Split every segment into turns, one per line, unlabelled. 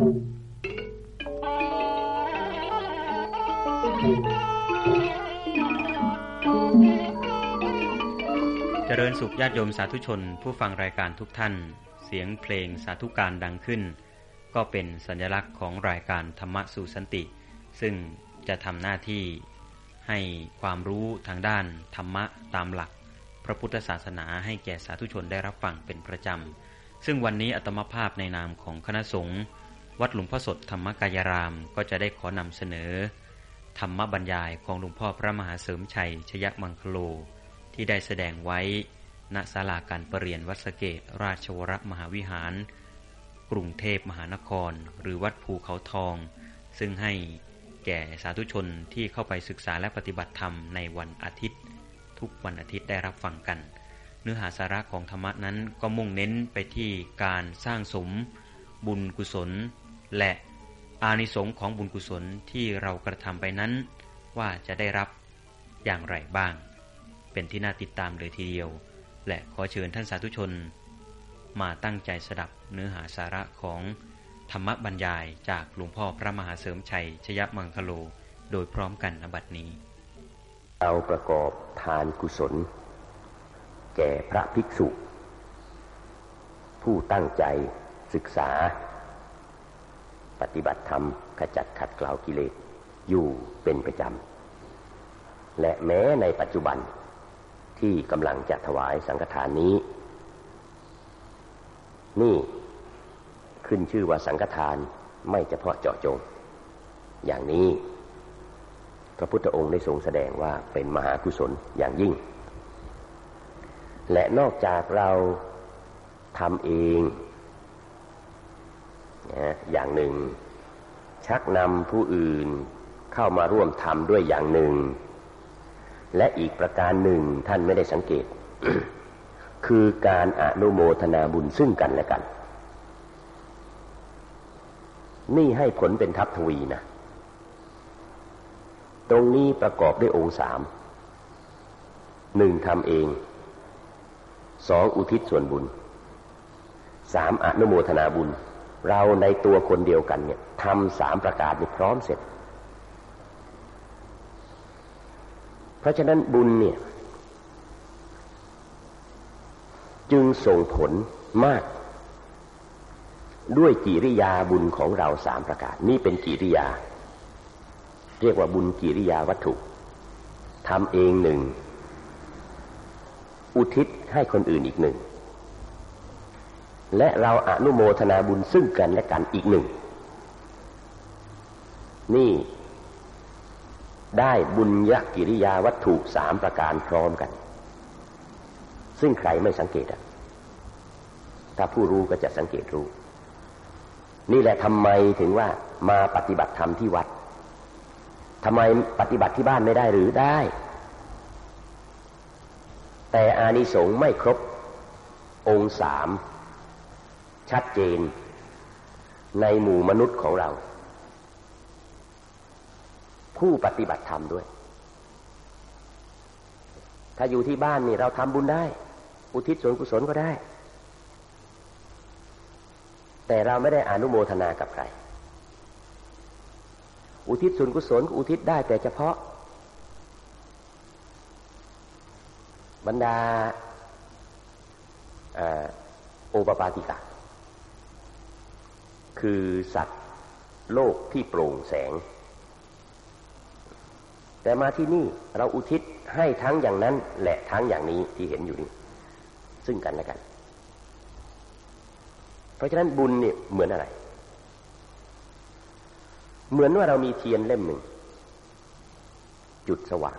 เจริญสุขญาติโยมสาธุชน ผู้ฟังรายการทุกท่าน เสียงเพลงสาธุการดังขึ้น ก็เป็นสัญลักษณ์ของรายการธรรมะสู่สันติ ซึ่งจะทำหน้าที่ให้ความรู้ทางด้านธรรมะตามหลัก พระพุทธศาสนาให้แก่สาธุชนได้รับฟังเป็นประจำ ซึ่งวันนี้อัตมภาพในนามของคณะสงฆ์ วัดหลวงพ่อสดธรรมกายรามก็จะได้ขอนำเสนอ ธรรมบรรยายของหลวงพ่อพระมหาเสริมชัย ชยมังคโล ที่ได้แสดงไว้ณศาลาการประเรียนวัดสเกตราชวรมหาวิหาร กรุงเทพมหานคร หรือวัดภูเขาทอง ซึ่งให้แก่สาธุชนที่เข้าไปศึกษาและปฏิบัติธรรมในวันอาทิตย์ ทุกวันอาทิตย์ได้รับฟังกัน เนื้อหาสาระของธรรมะนั้นก็มุ่งเน้นไปที่การสร้างสม บุญกุศล และอานิสงส์ของบุญกุศลที่เรากระทำไปนั้น ว่าจะได้รับอย่างไรบ้าง เป็นที่น่าติดตามเลยทีเดียว และขอเชิญท่านสาธุชน มาตั้งใจสดับเนื้อหาสาระของธรรมบรรยายจากหลวงพ่อพระมหาเสริมชัย ชยมังคโล โดยพร้อมกันนบัดนี้
เราประกอบทานกุศล แก่พระภิกษุ ผู้ตั้งใจศึกษา ปฏิบัติธรรมขจัดขัดเกลากิเลสอยู่เป็นประจำ และแม้ในปัจจุบันที่กำลังจะถวายสังฆทานนี้ นี่ขึ้นชื่อว่าสังฆทานไม่เฉพาะเจาะจง อย่างนี้ พระพุทธองค์ได้ทรงแสดงว่าเป็นมหากุศลอย่างยิ่ง และนอกจากเราทำเอง นะอย่างหนึ่ง ชักนำผู้อื่นเข้ามาร่วมทำด้วยอย่างหนึ่ง และอีกประการหนึ่งท่านไม่ได้สังเกต คือการอนุโมทนาบุญซึ่งกันและกัน นี่ให้ผลเป็นทัพทวีนะ ตรงนี้ประกอบด้วยองค์สามหนึ่งทำเองสองอุทิศส่วนบุญสามอนุโมทนาบุญ เราในตัวคนเดียวกันเนี่ยทำสามประการนี้พร้อมเสร็จ เพราะฉะนั้นบุญเนี่ย จึงส่งผลมาก ด้วยกิริยาบุญของเราสามประการ นี่เป็นกิริยา เรียกว่าบุญกิริยาวัตถุทำเองหนึ่ง อุทิศให้คนอื่นอีกหนึ่ง และเราอนุโมทนาบุญซึ่งกันและกันอีกหนึ่ง นี่ได้บุญยกิริยาวัตถุสามประการพร้อมกัน ซึ่งใครไม่สังเกตอะถ้าผู้รู้ก็จะสังเกตรู้ นี่แหละทำไมถึงว่ามาปฏิบัติธรรมที่วัดทำไมปฏิบัติที่บ้านไม่ได้หรือได้ แต่อานิสงส์ไม่ครบองค์สาม ชัดเจนในหมู่มนุษย์ของเรา ผู้ปฏิบัติธรรมด้วย ถ้าอยู่ที่บ้านนี่เราทำบุญได้ อุทิศส่วนกุศลก็ได้ แต่เราไม่ได้อนุโมทนากับใคร อุทิศส่วนกุศลอุทิศได้แต่เฉพาะ บรรดาโอปปาติกะ คือสัตว์โลกที่โปร่งแสง แต่มาที่นี่เราอุทิศให้ทั้งอย่างนั้น และทั้งอย่างนี้ที่เห็นอยู่นี้ซึ่งกันและกัน เพราะฉะนั้นบุญเนี่ยเหมือนอะไร เหมือนว่าเรามีเทียนเล่มหนึ่ง จุดสว่าง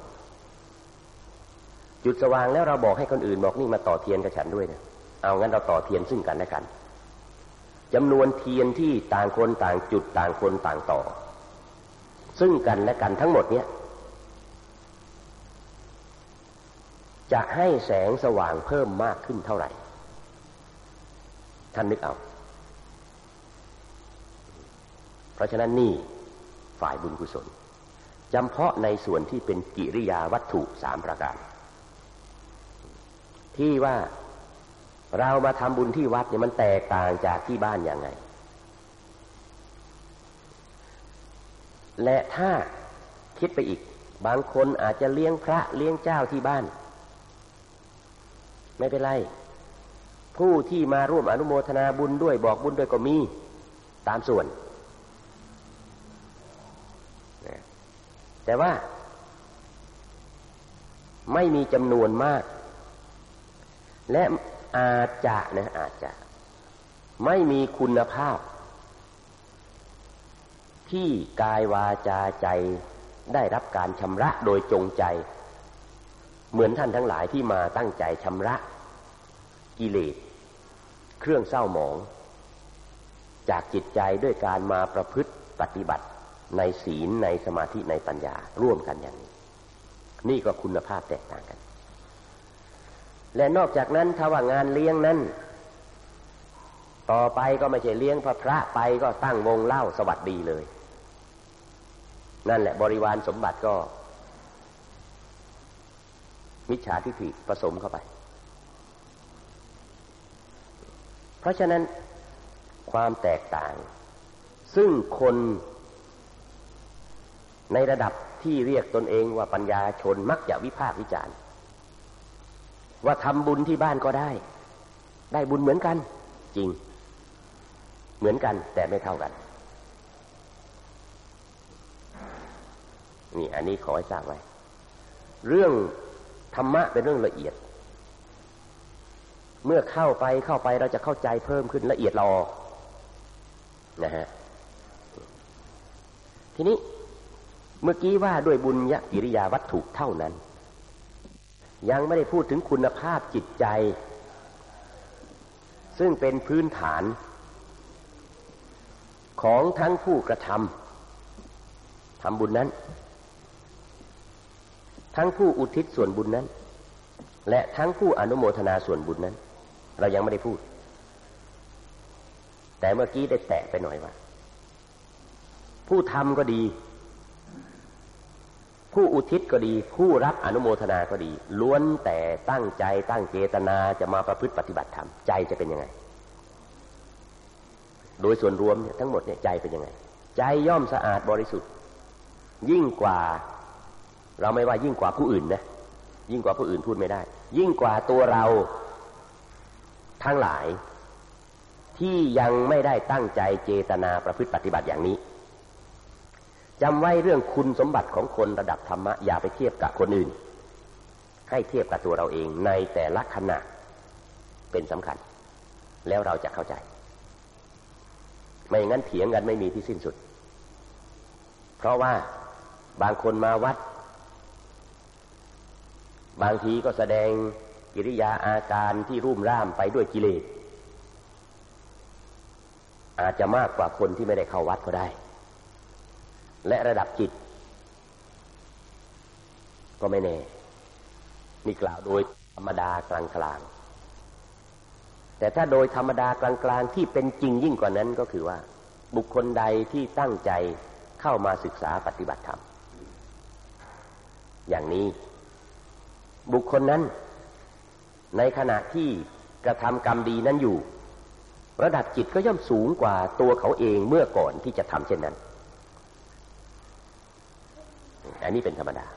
จุดสว่างแล้วเราบอกให้คนอื่นบอกนี่มาต่อเทียนกับฉันด้วยนะเอางั้นเราต่อเทียนซึ่งกันและกัน จำนวนเทียนที่ต่างคนต่างจุดต่างคนต่างต่อ ซึ่งกันและกันทั้งหมดเนี้ยจะให้แสงสว่างเพิ่มมากขึ้นเท่าไหร่ ท่านนึกเอา เพราะฉะนั้นนี่ฝ่ายบุญกุศลจำเพาะในส่วนที่เป็นกิริยาวัตถุสามประการ ที่ว่า เรามาทำบุญที่วัดเนี่ยมันแตกต่างจากที่บ้านยังไง และถ้าคิดไปอีก บางคนอาจจะเลี้ยงพระเลี้ยงเจ้าที่บ้าน ไม่เป็นไร ผู้ที่มาร่วมอนุโมทนาบุญด้วยบอกบุญด้วยก็มีตามส่วน แต่ว่าไม่มีจำนวนมาก และ อาจจะนะอาจจะ ไม่มีคุณภาพ ที่กายวาจาใจได้รับการชำระโดยจงใจ เหมือนท่านทั้งหลายที่มาตั้งใจชำระกิเลสเครื่องเศร้าหมอง จากจิตใจด้วยการมาประพฤติปฏิบัติในศีลในสมาธิในปัญญาร่วมกันอย่างนี้ นี่ก็คุณภาพแตกต่างกัน และนอกจากนั้นถ้าว่างานเลี้ยงนั้น ต่อไปก็ไม่ใช่เลี้ยงพระพระไปก็ตั้งวงเล่าสวัสดีเลย นั่นแหละบริวารสมบัติก็ มิจฉาทิฏฐิผสมเข้าไป เพราะฉะนั้นความแตกต่าง ซึ่งคนในระดับที่เรียกตนเองว่าปัญญาชนมักจะวิพากษ์วิจารณ์ ว่าทำบุญที่บ้านก็ได้ ได้บุญเหมือนกัน จริง เหมือนกัน แต่ไม่เท่ากันนี่อันนี้ขอให้ทราบไว้ เรื่องธรรมะเป็นเรื่องละเอียด เมื่อเข้าไปเข้าไปเราจะเข้าใจเพิ่มขึ้นละเอียดรอนะฮะทีนี้เมื่อกี้ว่าด้วยบุญญกิริยาวัตถุเท่านั้น ยังไม่ได้พูดถึงคุณภาพจิตใจ ซึ่งเป็นพื้นฐาน ของทั้งผู้กระทำทำบุญนั้น ทั้งผู้อุทิศส่วนบุญนั้น และทั้งผู้อนุโมทนาส่วนบุญนั้น เรายังไม่ได้พูด แต่เมื่อกี้ได้แตะไปหน่อยว่า ผู้ทำก็ดี ผู้อุทิศก็ดี ผู้รับอนุโมทนาก็ดี ล้วนแต่ตั้งใจตั้งเจตนาจะมาประพฤติปฏิบัติธรรมใจจะเป็นยังไง โดยส่วนรวมเนี่ยทั้งหมดเนี่ยใจเป็นยังไง ใจย่อมสะอาดบริสุทธิ์ ยิ่งกว่า เราไม่ว่ายิ่งกว่าผู้อื่นนะยิ่งกว่าผู้อื่นพูดไม่ได้ ยิ่งกว่าตัวเราทั้งหลายที่ยังไม่ได้ตั้งใจเจตนาประพฤติปฏิบัติอย่างนี้ จำไว้เรื่องคุณสมบัติของคนระดับธรรมะอย่าไปเทียบกับคนอื่น ให้เทียบกับตัวเราเองในแต่ละขณะเป็นสำคัญ แล้วเราจะเข้าใจ ไม่งั้นเถียงกันไม่มีที่สิ้นสุด เพราะว่าบางคนมาวัด บางทีก็แสดงกิริยาอาการที่รุ่มร่ามไปด้วยกิเลสอาจจะมากกว่าคนที่ไม่ได้เข้าวัดก็ได้ และระดับจิต ก็ไม่แน่ นี่กล่าวโดยธรรมดากลางกลางแต่ถ้าโดยธรรมดากลางกลางที่เป็นจริงยิ่งกว่านั้นก็คือว่า บุคคลใดที่ตั้งใจเข้ามาศึกษาปฏิบัติธรรม อย่างนี้ บุคคลนั้น ในขณะที่กระทำกรรมดีนั้นอยู่ ระดับจิตก็ย่อมสูงกว่าตัวเขาเองเมื่อก่อนที่จะทำเช่นนั้น อันนี้เป็นธรรมดา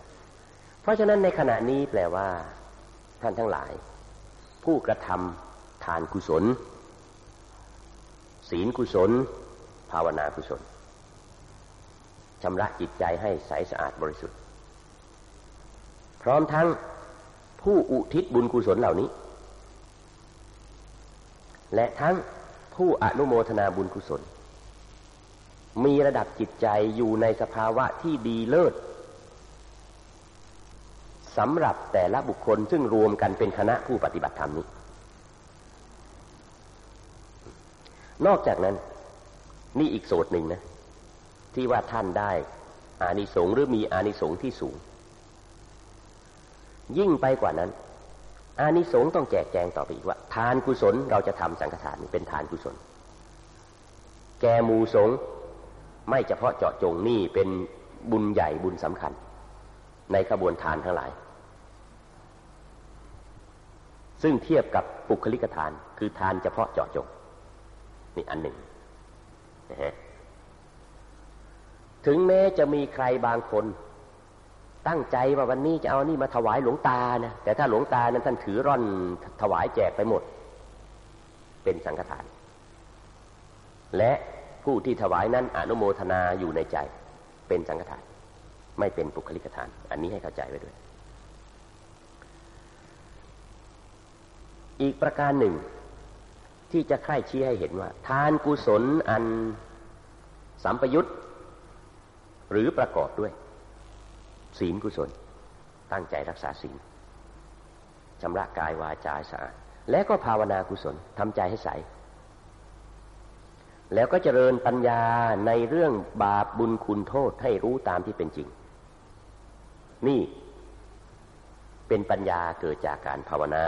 เพราะฉะนั้นในขณะนี้แปลว่า ท่านทั้งหลาย ผู้กระทำทานกุศล ศีลกุศล ภาวนากุศลชำระจิตใจให้ใสสะอาดบริสุทธิ์ พร้อมทั้งผู้อุทิศบุญกุศลเหล่านี้ และทั้งผู้อนุโมทนาบุญกุศล มีระดับจิตใจอยู่ในสภาวะที่ดีเลิศ สำหรับแต่ละบุคคลซึ่งรวมกันเป็นคณะผู้ปฏิบัติธรรมนี้ นอกจากนั้น นี่อีกโสดหนึ่งนะ ที่ว่าท่านได้ อานิสงส์หรือมีอานิสงส์ที่สูง ยิ่งไปกว่านั้น อานิสงส์ต้องแจกแจงต่อไปอีกว่า ทานกุศลเราจะทำสังฆทานเป็นทานกุศล แกมูสงไม่เฉพาะเจาะจงนี่เป็นบุญใหญ่บุญสำคัญ ในขบวนทานทั้งหลาย ซึ่งเทียบกับปุคลิกทาน คือทานเฉพาะเจาะจงนี่อันหนึ่งนะฮะถึงแม้จะมีใครบางคน ตั้งใจว่าวันนี้จะเอานี่มาถวายหลวงตานะแต่ถ้าหลวงตานั้นท่านถือร่อนถวายแจกไปหมด เป็นสังฆทาน และผู้ที่ถวายนั้นอนุโมทนาอยู่ในใจ เป็นสังฆทาน ไม่เป็นปุคลิกทาน อันนี้ให้เข้าใจไว้ด้วย อีกประการหนึ่ง ที่จะใคร่ชี้ให้เห็นว่า ทานกุศลอันสัมปยุตหรือประกอบด้วย ศีลกุศล ตั้งใจรักษาศีลชำระกายวาจาสะอาดและก็ภาวนากุศลทำใจให้ใส แล้วก็เจริญปัญญาในเรื่องบาปบุญคุณโทษให้รู้ตามที่เป็นจริง นี่เป็นปัญญาเกิดจากการภาวนา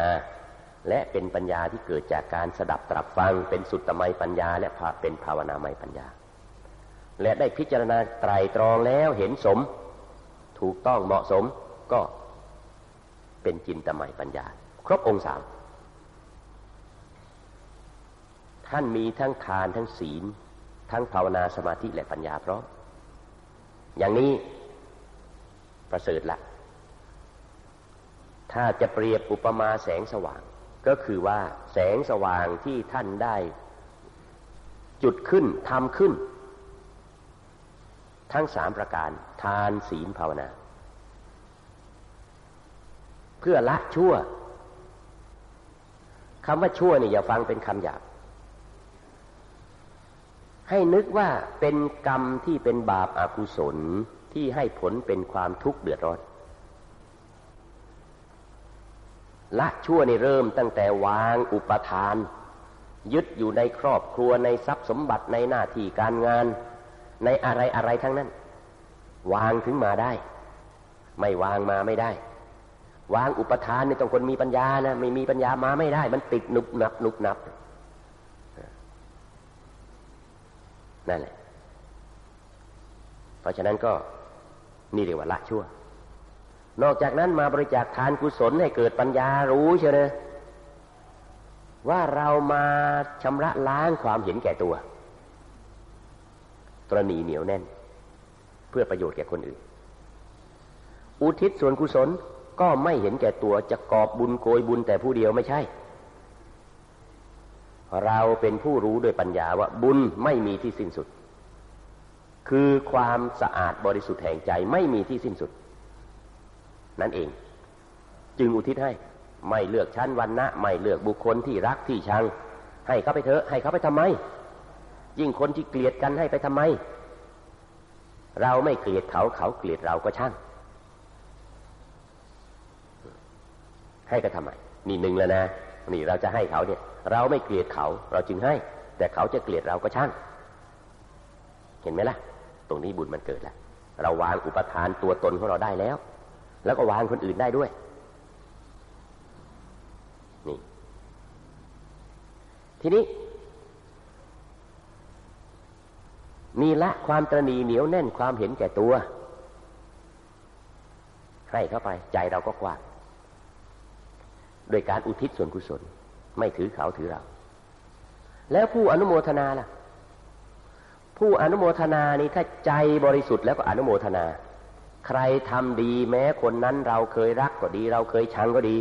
และเป็นปัญญาที่เกิดจากการสดับตรับฟังเป็นสุตตมัยปัญญา และเป็นภาวนาไมปัญญา และได้พิจารณาไตรตรองแล้วเห็นสม ถูกต้องเหมาะสมก็เป็นจินตมัยปัญญา ครบองค์สามท่านมีทั้งทานทั้งศีล ทั้งภาวนาสมาธิและปัญญาพร้อมอย่างนี้ประเสริฐละ ถ้าจะเปรียบอุปมาแสงสว่าง ก็คือว่าแสงสว่างที่ท่านได้ จุดขึ้นทำขึ้น ทั้งสามประการทานศีลภาวนา เพื่อละชั่วคำว่าชั่วนี่อย่าฟังเป็นคำหยาบให้นึกว่าเป็นกรรมที่เป็นบาปอากุศลที่ให้ผลเป็นความทุกข์เดือดร้อน ละชั่วนี่เริ่มตั้งแต่วางอุปทาน ยึดอยู่ในครอบครัวในทรัพย์สมบัติในหน้าที่การงาน ในอะไรอะไรทั้งนั้น วางถึงมาได้ ไม่วางมาไม่ได้ วางอุปทานนี่ต้องคนมีปัญญานะไม่มีปัญญามาไม่ได้ มันติดหนุบหนับหนุบหนับนั่นแหละเพราะฉะนั้นก็นี่เรียกว่าละชั่ว นอกจากนั้นมาบริจาคทานกุศลให้เกิดปัญญารู้เชียวนะว่าเรามาชำระล้างความเห็นแก่ตัว ตรณีเหนียวแน่น เพื่อประโยชน์แก่คนอื่น อุทิศส่วนกุศลก็ไม่เห็นแก่ตัวจะกอบบุญโกยบุญแต่ผู้เดียวไม่ใช่ เราเป็นผู้รู้ด้วยปัญญาว่าบุญไม่มีที่สิ้นสุด คือความสะอาดบริสุทธิ์แห่งใจไม่มีที่สิ้นสุด นั่นเอง จึงอุทิศให้ ไม่เลือกชั้นวันนะไม่เลือกบุคคลที่รักที่ชัง ให้เขาไปเถอะ ให้เขาไปทำไม ยิ่งคนที่เกลียดกันให้ไปทำไม เราไม่เกลียดเขาเขาเกลียดเราก็ช่าง ให้ก็ทำไมนี่หนึ่งแล้วนะนี่เราจะให้เขาเนี่ย เราไม่เกลียดเขา เราจึงให้ แต่เขาจะเกลียดเราก็ช่าง เห็นไหมล่ะ ตรงนี้บุญมันเกิดแล้วเราวางอุปทานตัวตนของเราได้แล้ว แล้วก็วางคนอื่นได้ด้วยนี่ทีนี้ มีละความตรณีเหนียวแน่นความเห็นแก่ตัว ให้เข้าไป ใจเราก็กว้างโดยการอุทิศส่วนกุศล ไม่ถือเขาถือเรา แล้วผู้อนุโมทนาล่ะ ผู้อนุโมทนานี้ถ้าใจบริสุทธิ์แล้วก็อนุโมทนา ใครทำดีแม้คนนั้นเราเคยรักก็ดี เราเคยชังก็ดี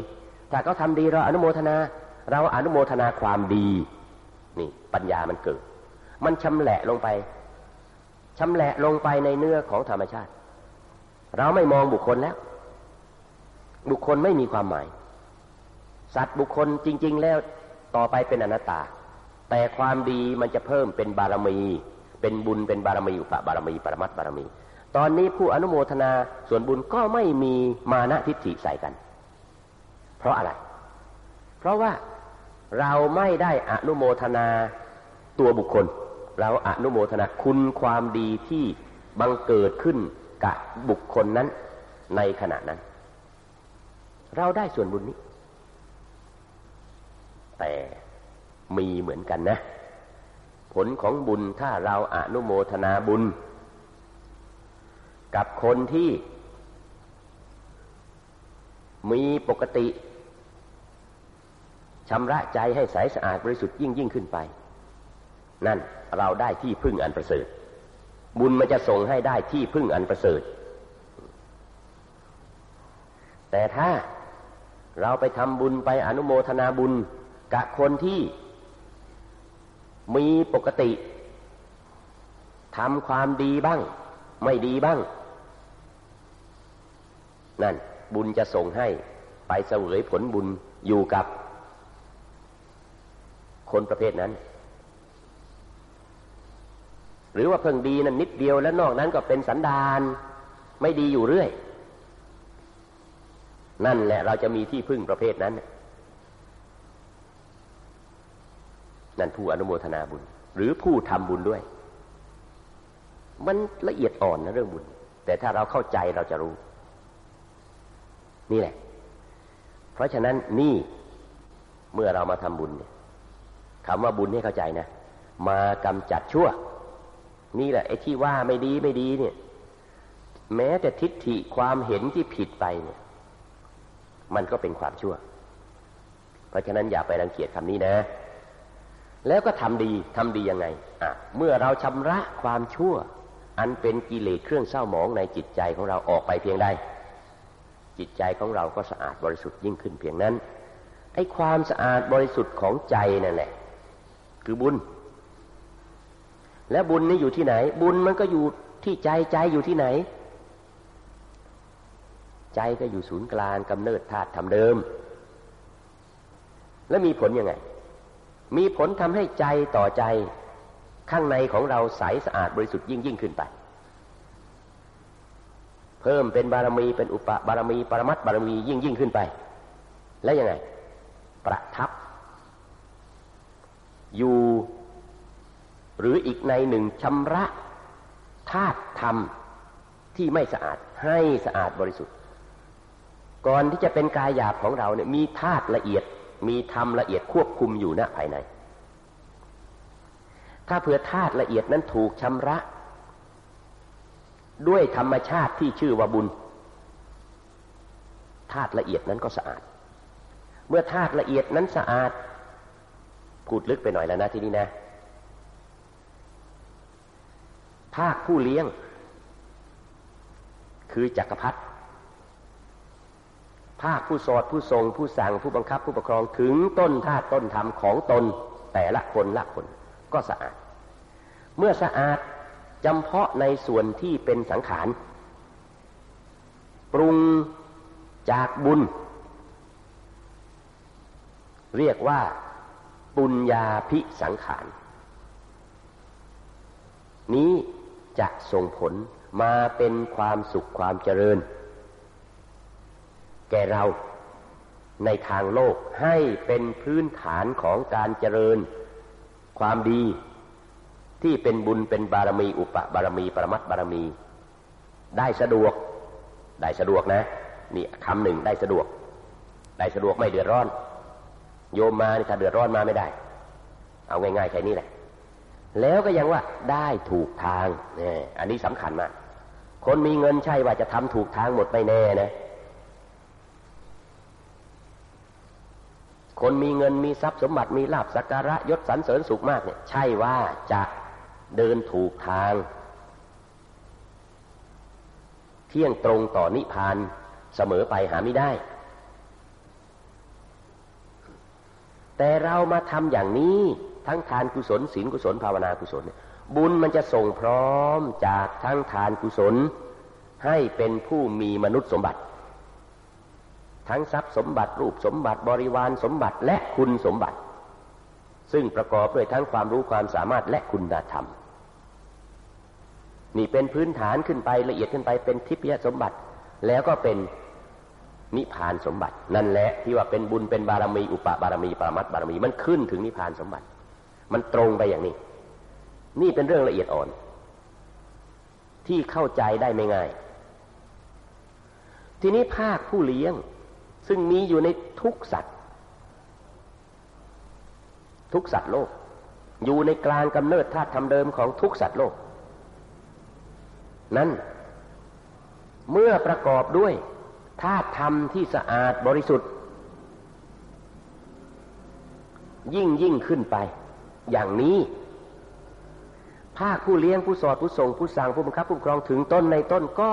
ถ้าเขาทาดีเราอนุโมทนา เราอนุโมทนาความดี นี่ปัญญามันเกิด มันชำแหละลงไปชำแหละลงไปในเนื้อของธรรมชาติ เราไม่มองบุคคลแล้ว บุคคลไม่มีความหมาย สัตว์บุคคลจริง ๆ แล้วต่อไปเป็นอนัตตา แต่ความดีมันจะเพิ่มเป็นบารมี เป็นบุญเป็นบารมีอุปบารมี ปรมัตบารมี ตอนนี้ผู้อนุโมทนาส่วนบุญก็ไม่มีมานะทิฏฐิใส่กัน เพราะอะไร เพราะว่าเราไม่ได้อนุโมทนาตัวบุคคล เราอนุโมทนาคุณความดีที่บังเกิดขึ้นกับบุคคลนั้นในขณะนั้น เราได้ส่วนบุญนี้ แต่มีเหมือนกันนะ ผลของบุญถ้าเราอนุโมทนาบุญ กับคนที่ มีปกติชำระใจให้ใสสะอาดบริสุทธิ์ยิ่งยิ่งขึ้นไป นั่นเราได้ที่พึ่งอันประเสริฐ บุญมันจะส่งให้ได้ที่พึ่งอันประเสริฐ แต่ถ้าเราไปทำบุญไปอนุโมทนาบุญกับคนที่มีปกติทำความดีบ้าง ไม่ดีบ้าง นั่น บุญจะส่งให้ไปเสวยผลบุญอยู่กับ คนประเภทนั้น หรือว่าเพิ่งดีนั้นนิดเดียวแล้วนอกนั้นก็เป็นสันดาน ไม่ดีอยู่เรื่อย นั่นแหละเราจะมีที่พึ่งประเภทนั้น นั่นผู้อนุโมทนาบุญ หรือผู้ทำบุญด้วย มันละเอียดอ่อนนะเรื่องบุญ แต่ถ้าเราเข้าใจเราจะรู้ นี่แหละ เพราะฉะนั้นนี่เมื่อเรามาทำบุญเนี่ยคำว่าบุญให้เข้าใจนะ มากำจัดชั่ว นี่แหละไอ้ที่ว่าไม่ดีไม่ดีเนี่ย แม้แต่ทิฏฐิความเห็นที่ผิดไปเนี่ย มันก็เป็นความชั่ว เพราะฉะนั้นอย่าไปรังเกียจคำนี้นะแล้วก็ทำดีทำดียังไงอะเมื่อเราชำระความชั่ว อันเป็นกิเลสเครื่องเศร้าหมองในจิตใจของเราออกไปเพียงใดจิตใจของเราก็สะอาดบริสุทธิ์ยิ่งขึ้นเพียงนั้นไอ้ความสะอาดบริสุทธิ์ของใจนั่นแหละ คือบุญ และบุญนี่อยู่ที่ไหน บุญมันก็อยู่ที่ใจใจอยู่ที่ไหน ใจก็อยู่ศูนย์กลางกำเนิดธาตุทำเดิม แล้วมีผลยังไง มีผลทำให้ใจต่อใจ ข้างในของเราใสสะอาดบริสุทธิ์ยิ่งยิ่งขึ้นไป เพิ่มเป็นบารมีเป็นอุปบารมีปรมัตบารมียิ่งยิ่งขึ้นไป แล้วยังไง ประทับ อยู่หรืออีกในหนึ่งชำระธาตุธรรมที่ไม่สะอาดให้สะอาดบริสุทธิ์ ก่อนที่จะเป็นกายหยาบของเราเนี่ยมีธาตุละเอียดมีธรรมละเอียดควบคุมอยู่ณภายใน ถ้าเผื่อธาตุละเอียดนั้นถูกชำระ ด้วยธรรมชาติที่ชื่อว่าบุญธาตุละเอียดนั้นก็สะอาด เมื่อธาตุละเอียดนั้นสะอาดพูดลึกไปหน่อยแล้วนะที่นี้นะภาคผู้เลี้ยง คือจักรพรรดิภาคผู้สอดผู้ทรงผู้สั่งผู้บังคับผู้ปกครองถึงต้นธาตุต้นธรรมของตนแต่ละคนละคน ก็สะอาด เมื่อสะอาดจำเพาะในส่วนที่เป็นสังขาร ปรุงจากบุญ เรียกว่าปุญญาพิสังขาร นี้จะส่งผลมาเป็นความสุขความเจริญ แก่เราในทางโลกให้เป็นพื้นฐานของการเจริญ ความดีที่เป็นบุญเป็นบารมีอุปบารมีปรมัตบารมี ได้สะดวก ได้สะดวกนะ นี่คำหนึ่งได้สะดวก ได้สะดวกไม่เดือดร้อน โยมมาถ้าเดือดร้อนมาไม่ได้ เอาง่ายๆแค่นี้แหละ แล้วก็ยังว่าได้ถูกทางเนี่ยอันนี้สำคัญมากคนมีเงินใช่ว่าจะทำถูกทางหมดไม่แน่นะ คนมีเงินมีทรัพย์สมบัติมีลาบสักการะยศสรรเสริญสุขมากเนี่ยใช่ว่าจะเดินถูกทาง เที่ยงตรงต่อนิพพานเสมอไปหาไม่ได้ แต่เรามาทำอย่างนี้ทั้งทานกุศลศีลกุศลภาวนากุศล บุญมันจะส่งพร้อมจากทั้งทานกุศล ให้เป็นผู้มีมนุษย์สมบัติ ทั้งทรัพย์สมบัติรูปสมบัติบริวารสมบัติและคุณสมบัติ ซึ่งประกอบด้วยทั้งความรู้ความสามารถและคุณธรรม นี่เป็นพื้นฐานขึ้นไปละเอียดขึ้นไปเป็นทิพยสมบัติ แล้วก็เป็นนิพพานสมบัติ นั่นแหละที่ว่าเป็นบุญเป็นบารมีอุปบารมีปรมัตบารมีมันขึ้นถึงนิพพานสมบัติ มันตรงไปอย่างนี้ นี่เป็นเรื่องละเอียดอ่อน ที่เข้าใจได้ไม่ง่าย ทีนี้ภาคผู้เลี้ยง ซึ่งมีอยู่ในทุกสัตว์ ทุกสัตว์โลก อยู่ในกลางกำเนิดธาตุธรรมเดิมของทุกสัตว์โลก นั้นเมื่อประกอบด้วยธาตุธรรมที่สะอาดบริสุทธิ์ ยิ่งยิ่งขึ้นไป อย่างนี้ภาคผู้เลี้ยงผู้สอดผู้ส่งผู้สั่งผู้บังคับผู้ครองถึงต้นในต้นก็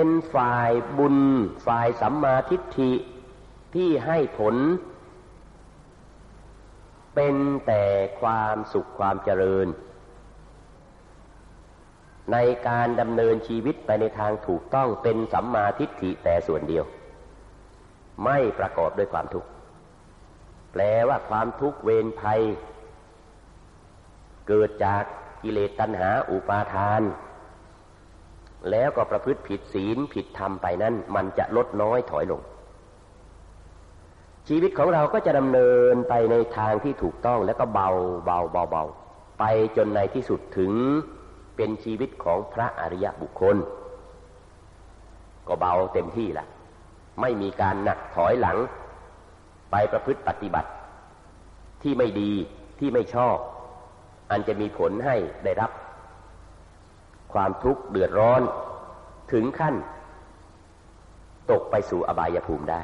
เป็นฝ่ายบุญ ฝ่ายสัมมาทิฏฐิที่ให้ผล เป็นแต่ความสุขความเจริญ ในการดำเนินชีวิตไปในทางถูกต้องเป็นสัมมาทิฏฐิแต่ส่วนเดียว ไม่ประกอบด้วยความทุกข์แปลว่าความทุกข์เวรภัย เกิดจากกิเลสตัณหาอุปาทาน แล้วก็ประพฤติผิดศีลผิดธรรมไปนั้น มันจะลดน้อยถอยลง ชีวิตของเราก็จะดำเนินไปในทางที่ถูกต้องแล้วก็เบาเบาเบาเบาไปจนในที่สุดถึงเป็นชีวิตของพระอริยบุคคล ก็เบาเต็มที่ละไม่มีการหนักถอยหลัง ไปประพฤติปฏิบัติ ที่ไม่ดีที่ไม่ชอบ อันจะมีผลให้ได้รับ ความทุกข์เดือดร้อน ถึงขั้น ตกไปสู่อบายภูมิได้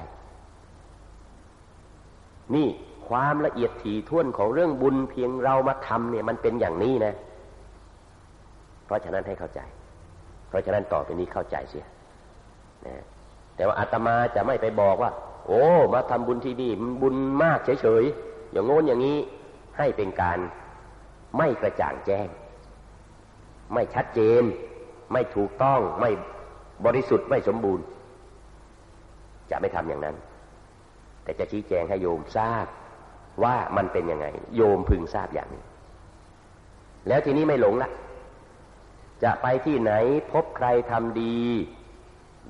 นี่ความละเอียดถี่ถ้วนของเรื่องบุญเพียงเรามาทำเนี่ยมันเป็นอย่างนี้นะ เพราะฉะนั้นให้เข้าใจ เพราะฉะนั้นต่อไปนี้เข้าใจเสียนะแต่ว่าอาตมาจะไม่ไปบอกว่า โอ้ มาทำบุญที่นี่มันบุญมากเฉยๆอย่างโน้นอย่างนี้ให้เป็นการไม่กระจ่างแจ้ง ไม่ชัดเจน ไม่ถูกต้องไม่บริสุทธิ์ไม่สมบูรณ์ จะไม่ทำอย่างนั้น แต่จะชี้แจงให้โยมทราบว่ามันเป็นยังไง โยมพึงทราบอย่างนี้ แล้วทีนี้ไม่หลงละจะไปที่ไหนพบใครทำดี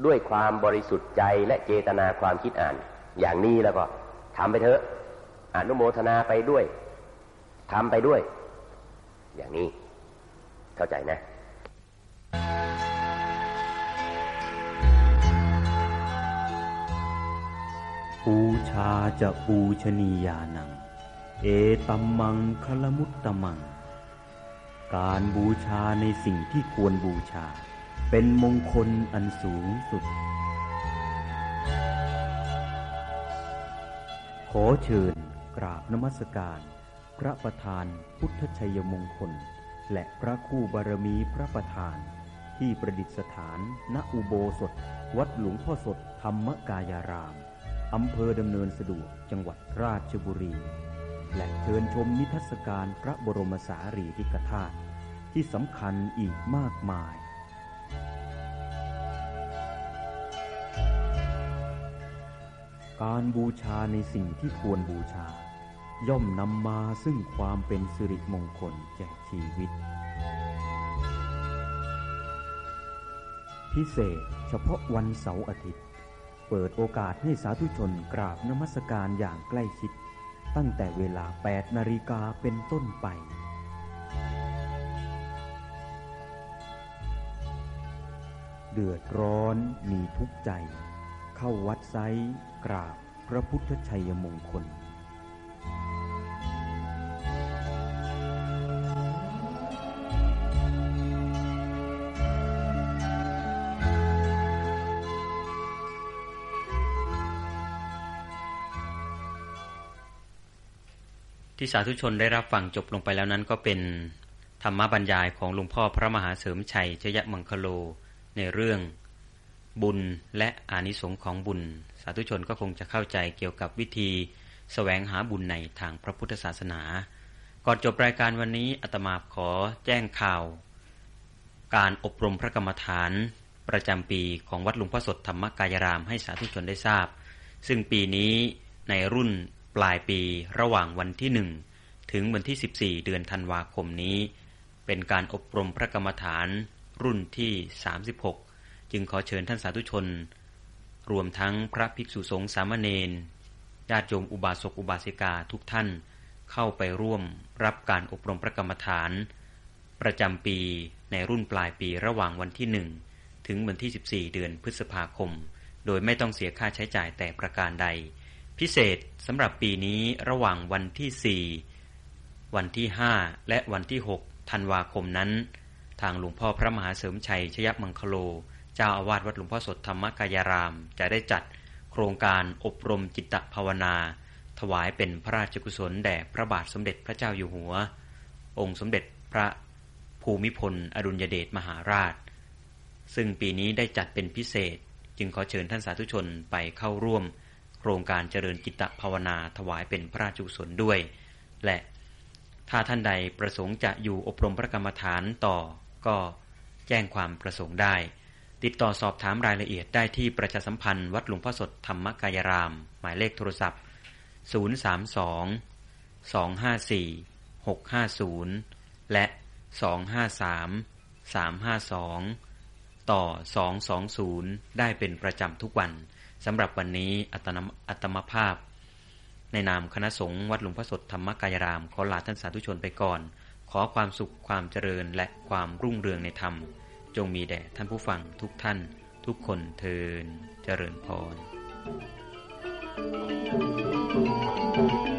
ด้วยความบริสุทธิ์ใจและเจตนาความคิดอ่าน อย่างนี้แล้วก็ทำไปเถอะอนุโมทนาไปด้วยทำไปด้วย อย่างนี้ เข้าใจนะ
ปูชาจะปูชนียานัง เอตัมมังคลมุตตมัง การบูชาในสิ่งที่ควรบูชา เป็นมงคลอันสูงสุด ขอเชิญกราบนมัสการ พระประธานพุทธชัยมงคล และพระคู่บารมีพระประธาน ที่ประดิษฐาน ณอุโบสถ วัดหลวงพ่อสดธรรมกายาราม อำเภอดำเนินสะดวกจังหวัดราชบุรี และเชิญชมนิทรรศการพระบรมสารีริกธาตุที่สำคัญอีกมากมาย การบูชาในสิ่งที่ควรบูชา ย่อมนำมาซึ่งความเป็นสิริมงคลแก่ชีวิต พิเศษเฉพาะวันเสาร์อาทิตย์ เปิดโอกาสให้สาธุชนกราบนมัสการอย่างใกล้ชิด ตั้งแต่เวลา 8 นาฬิกาเป็นต้นไป เดือดร้อนมีทุกใจ เข้าวัดไซกราบพระพุทธชัยมงคล ที่สาธุชนได้รับฟังจบลงไปแล้วนั้นก็เป็นธรรมบรรยายของหลวงพ่อพระมหาเสริมชัยเชยมังคโล ในเรื่อง บุญและอานิสงค์ของบุญ สาธุชนก็คงจะเข้าใจเกี่ยวกับวิธีสแสวงหาบุญในทางพระพุทธศาสนา ก่อนจบรายการวันนี้อาตมาขอแจ้งข่าว การอบรมพระกรรมฐานประจำปีของวัดหลวงพ่อสดธรรมกายรามให้สาธุชนได้ทราบ ซึ่งปีนี้ในรุ่น ปลายปีระหว่างวันที่หนึ่งถึงวันที่ 14 เดือนธันวาคมนี้ เป็นการอบรมพระกรรมฐานรุ่นที่ 36 จึงขอเชิญท่านสาธุชน รวมทั้งพระภิกษุสงฆ์สามเณรญาติโยมอุบาสกอุบาสิกาทุกท่านเข้าไปร่วมรับการอบรมพระกรรมฐาน ประจำปีในรุ่นปลายปีระหว่างวันที่หนึ่งถึงวันที่ 14 เดือนพฤษภาคม โดยไม่ต้องเสียค่าใช้จ่ายแต่ประการใด พิเศษสำหรับปีนี้ระหว่างวันที่ 4 วันที่ 5 และวันที่ 6 ธันวาคมนั้น ทางหลวงพ่อพระมหาเสริมชัยชยมังคโล เจ้าอาวาสวัดหลวงพ่อสดธรรมกายาราม จะได้จัดโครงการอบรมจิตภาวนา ถวายเป็นพระราชกุศลแด่พระบาทสมเด็จพระเจ้าอยู่หัว องค์สมเด็จพระภูมิพล อดุลยเดชมหาราช ซึ่งปีนี้ได้จัดเป็นพิเศษ จึงขอเชิญท่านสาธุชนไปเข้าร่วม โครงการเจริญกิตภาวนาถวายเป็นพระราชกุศลด้วย และถ้าท่านใดประสงค์จะอยู่อบรมพระกรรมฐานต่อ ก็แจ้งความประสงค์ได้ ติดต่อสอบถามรายละเอียดได้ที่ประชาสัมพันธ์วัดหลวงพ่อสดธรรมกายราม หมายเลขโทรศัพท์ 032 254 650 และ 253 352 ต่อ 220 ได้เป็นประจำทุกวัน สำหรับวันนี้อัตมภาพ ในนามคณะสงฆ์วัดหลวงพ่อสดธรรมกายราม ขอลาท่านสาธุชนไปก่อน ขอความสุขความเจริญและความรุ่งเรืองในธรรม จงมีแด่ท่านผู้ฟังทุกท่าน ทุกคนเทินเจริญพร
Thank you.